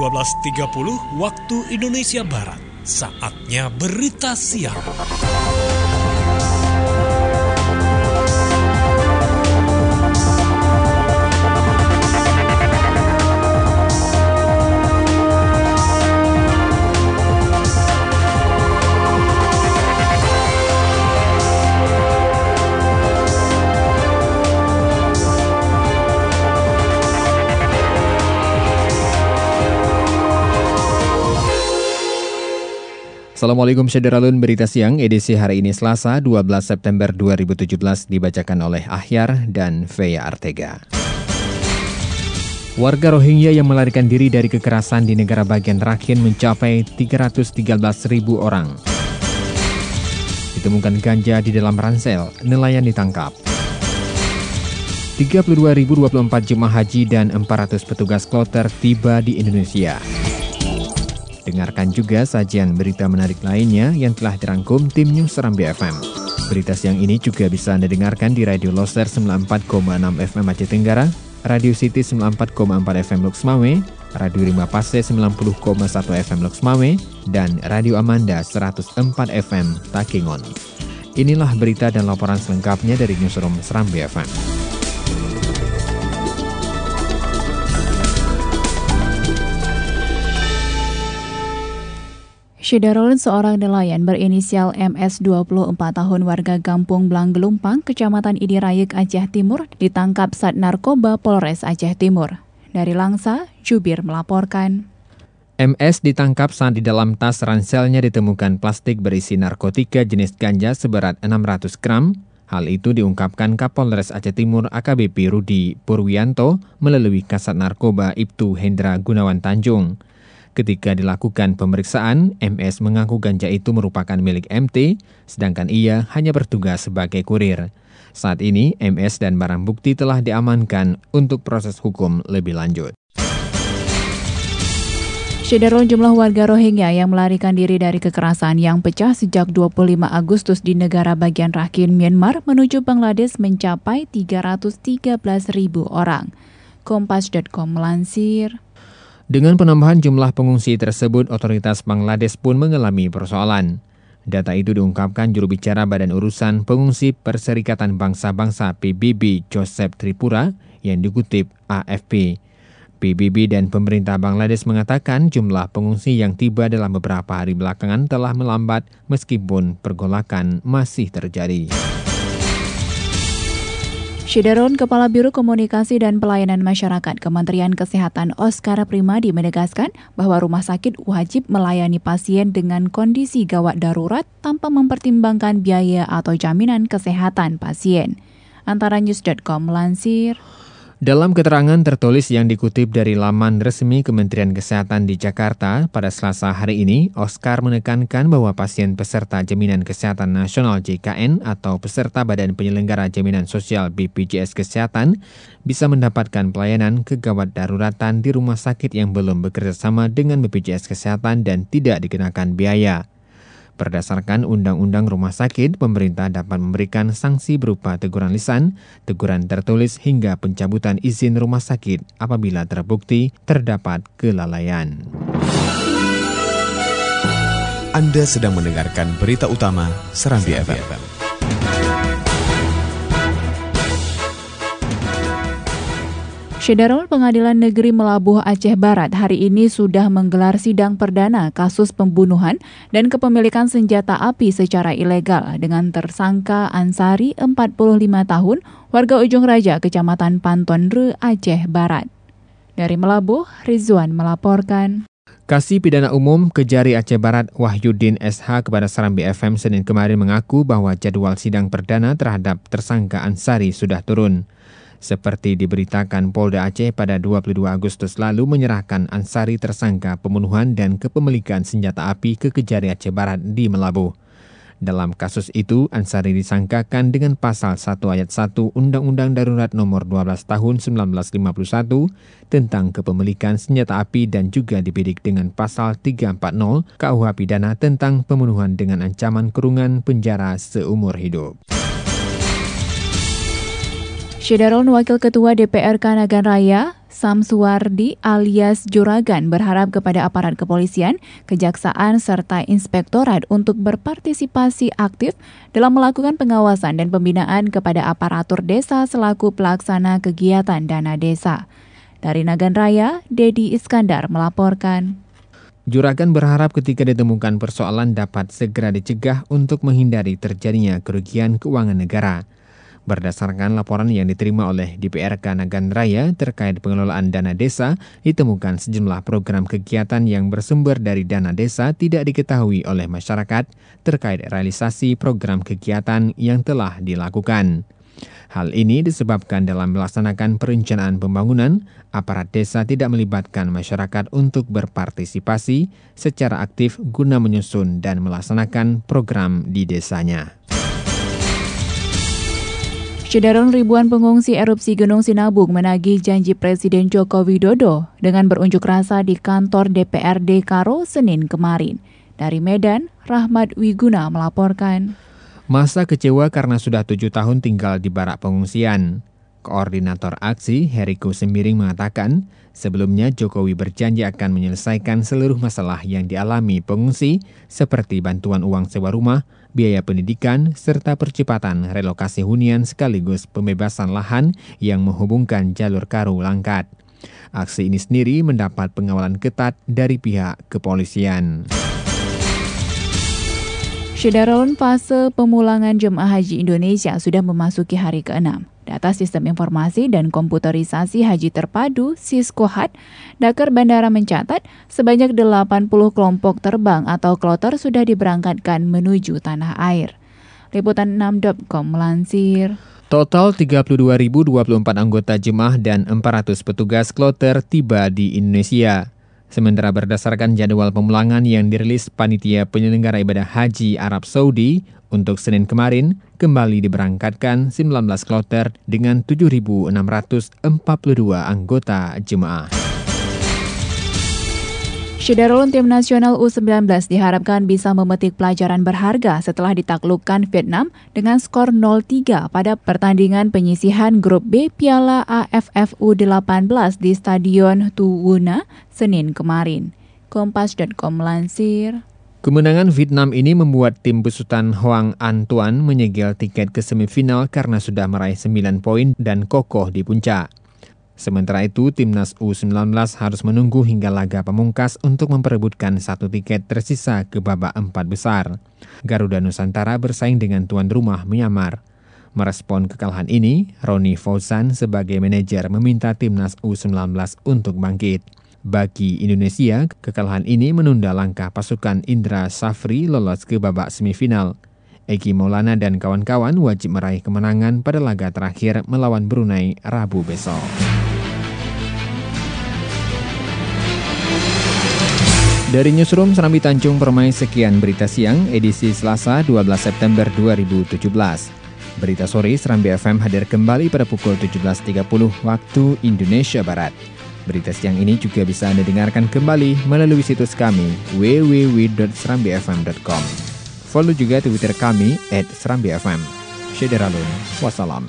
12.30 waktu Indonesia Barat. Saatnya berita siang. Assalamualaikum Syederalun Berita Siang edisi hari ini Selasa 12 September 2017 dibacakan oleh Ahyar dan Feya Artega. Warga Rohingya yang melarikan diri dari kekerasan di negara bagian Rakhine mencapai 313 ribu orang. Ditemukan ganja di dalam ransel, nelayan ditangkap. 32.024 jemaah haji dan 400 petugas kloter tiba di Indonesia. Dengarkan juga sajian berita menarik lainnya yang telah dirangkum tim News Serambi FM. Berita siang ini juga bisa Anda dengarkan di Radio Loser 94,6 FM Aceh Tenggara, Radio City 94,4 FM Lux Mame, Radio Rima Pase 90,1 FM Lux Mame, dan Radio Amanda 104 FM Takingon. Inilah berita dan laporan selengkapnya dari Newsroom Serambi FM. Syederolun seorang nelayan berinisial MS 24 tahun warga Gampung Blanggelumpang, Kecamatan Idirayek, Aceh Timur, ditangkap saat narkoba Polres Aceh Timur. Dari Langsa, Jubir melaporkan. MS ditangkap saat di dalam tas ranselnya ditemukan plastik berisi narkotika jenis ganja seberat 600 gram. Hal itu diungkapkan Kapolres Aceh Timur AKBP Rudi Purwianto melalui Kasat Narkoba Ibtu Hendra Gunawan Tanjung. Ketika dilakukan pemeriksaan, MS mengaku ganja itu merupakan milik MT, sedangkan ia hanya bertugas sebagai kurir. Saat ini, MS dan barang bukti telah diamankan untuk proses hukum lebih lanjut. Syederon jumlah warga Rohingya yang melarikan diri dari kekerasan yang pecah sejak 25 Agustus di negara bagian Rakhine, Myanmar menuju Bangladesh mencapai 313 ribu orang. Kompas.com melansir. Dengan penambahan jumlah pengungsi tersebut, otoritas Bangladesh pun mengalami persoalan. Data itu diungkapkan juru bicara Badan Urusan Pengungsi Perserikatan Bangsa-Bangsa PBB Joseph Tripura yang dikutip AFP. PBB dan pemerintah Bangladesh mengatakan jumlah pengungsi yang tiba dalam beberapa hari belakangan telah melambat meskipun pergolakan masih terjadi. Syideron Kepala Biro Komunikasi dan Pelayanan Masyarakat Kementerian Kesehatan Oscar Primadi menegaskan bahwa rumah sakit wajib melayani pasien dengan kondisi gawat darurat tanpa mempertimbangkan biaya atau jaminan kesehatan pasien. Antara news.com melansir. Dalam keterangan tertulis yang dikutip dari laman resmi Kementerian Kesehatan di Jakarta pada Selasa hari ini, Oscar menekankan bahwa pasien peserta Jaminan Kesehatan Nasional JKN atau peserta Badan Penyelenggara Jaminan Sosial BPJS Kesehatan bisa mendapatkan pelayanan kegawat daruratan di rumah sakit yang belum bekerja sama dengan BPJS Kesehatan dan tidak dikenakan biaya. Berdasarkan Undang-Undang Rumah Sakit, pemerintah dapat memberikan sanksi berupa teguran lisan, teguran tertulis hingga pencabutan izin rumah sakit apabila terbukti terdapat kelalaian. Anda sedang mendengarkan berita utama Serambi FM. Syederol Pengadilan Negeri Melabuh Aceh Barat hari ini sudah menggelar sidang perdana kasus pembunuhan dan kepemilikan senjata api secara ilegal dengan tersangka Ansari 45 tahun, warga Ujung Raja, Kecamatan Pantonre, Aceh Barat. Dari Melabuh, Rizwan melaporkan. Kasih Pidana Umum Kejari Aceh Barat Wahyudin SH kepada Serambi FM Senin kemarin mengaku bahwa jadwal sidang perdana terhadap tersangka Ansari sudah turun. Seperti diberitakan Polda Aceh pada 22 Agustus lalu menyerahkan Ansari tersangka pembunuhan dan kepemilikan senjata api ke Kejari Aceh Barat di Melabuh. Dalam kasus itu, Ansari disangkakan dengan pasal 1 ayat 1 Undang-Undang Darurat Nomor 12 Tahun 1951 tentang kepemilikan senjata api dan juga dibidik dengan pasal 340 KUH Pidana tentang pembunuhan dengan ancaman kurungan penjara seumur hidup. Syederon Wakil Ketua DPR Kanagan Raya, Samsuardi alias Juragan berharap kepada aparat kepolisian, kejaksaan, serta inspektorat untuk berpartisipasi aktif dalam melakukan pengawasan dan pembinaan kepada aparatur desa selaku pelaksana kegiatan dana desa. Dari Nagan Raya, Dedi Iskandar melaporkan. Juragan berharap ketika ditemukan persoalan dapat segera dicegah untuk menghindari terjadinya kerugian keuangan negara. Berdasarkan laporan yang diterima oleh DPRK Nagan Raya terkait pengelolaan dana desa, ditemukan sejumlah program kegiatan yang bersumber dari dana desa tidak diketahui oleh masyarakat terkait realisasi program kegiatan yang telah dilakukan. Hal ini disebabkan dalam melaksanakan perencanaan pembangunan, aparat desa tidak melibatkan masyarakat untuk berpartisipasi secara aktif guna menyusun dan melaksanakan program di desanya. Cederon ribuan pengungsi erupsi Gunung Sinabung menagih janji Presiden Joko Widodo dengan berunjuk rasa di kantor DPRD Karo Senin kemarin. Dari Medan, Rahmat Wiguna melaporkan. Masa kecewa karena sudah tujuh tahun tinggal di barak pengungsian. Koordinator aksi, Heriko Sembiring mengatakan, sebelumnya Jokowi berjanji akan menyelesaikan seluruh masalah yang dialami pengungsi, seperti bantuan uang sewa rumah, biaya pendidikan, serta percepatan relokasi hunian sekaligus pembebasan lahan yang menghubungkan jalur Karu Langkat. Aksi ini sendiri mendapat pengawalan ketat dari pihak kepolisian. Syederon fase pemulangan jemaah haji Indonesia sudah memasuki hari ke-6. Data Sistem Informasi dan Komputerisasi Haji Terpadu Siskohat, Dakar Bandara mencatat sebanyak 80 kelompok terbang atau kloter sudah diberangkatkan menuju tanah air. Liputan 6.com melansir. Total 32.024 anggota jemaah dan 400 petugas kloter tiba di Indonesia. Sementara berdasarkan jadwal pemulangan yang dirilis Panitia Penyelenggara Ibadah Haji Arab Saudi, untuk Senin kemarin kembali diberangkatkan 19 kloter dengan 7.642 anggota jemaah. Syederulun tim nasional U19 diharapkan bisa memetik pelajaran berharga setelah ditaklukkan Vietnam dengan skor 0-3 pada pertandingan penyisihan grup B Piala AFF U18 di Stadion Tuwuna Senin kemarin. Kompas.com melansir. Kemenangan Vietnam ini membuat tim besutan Hoang An Tuan menyegel tiket ke semifinal karena sudah meraih 9 poin dan kokoh di puncak. Sementara itu, timnas U19 harus menunggu hingga laga pemungkas untuk memperebutkan satu tiket tersisa ke babak empat besar. Garuda Nusantara bersaing dengan tuan rumah Myanmar. Merespon kekalahan ini, Roni Fauzan sebagai manajer meminta timnas U19 untuk bangkit. Bagi Indonesia, kekalahan ini menunda langkah pasukan Indra Safri lolos ke babak semifinal. Eki Maulana dan kawan-kawan wajib meraih kemenangan pada laga terakhir melawan Brunei Rabu besok. Dari Newsroom Serambi Tanjung Permai sekian berita siang edisi Selasa 12 September 2017. Berita sore Serambi FM hadir kembali pada pukul 17.30 waktu Indonesia Barat. Berita siang ini juga bisa Anda dengarkan kembali melalui situs kami www.serambifm.com. Follow juga Twitter kami at Serambi FM. Syederalun, wassalam.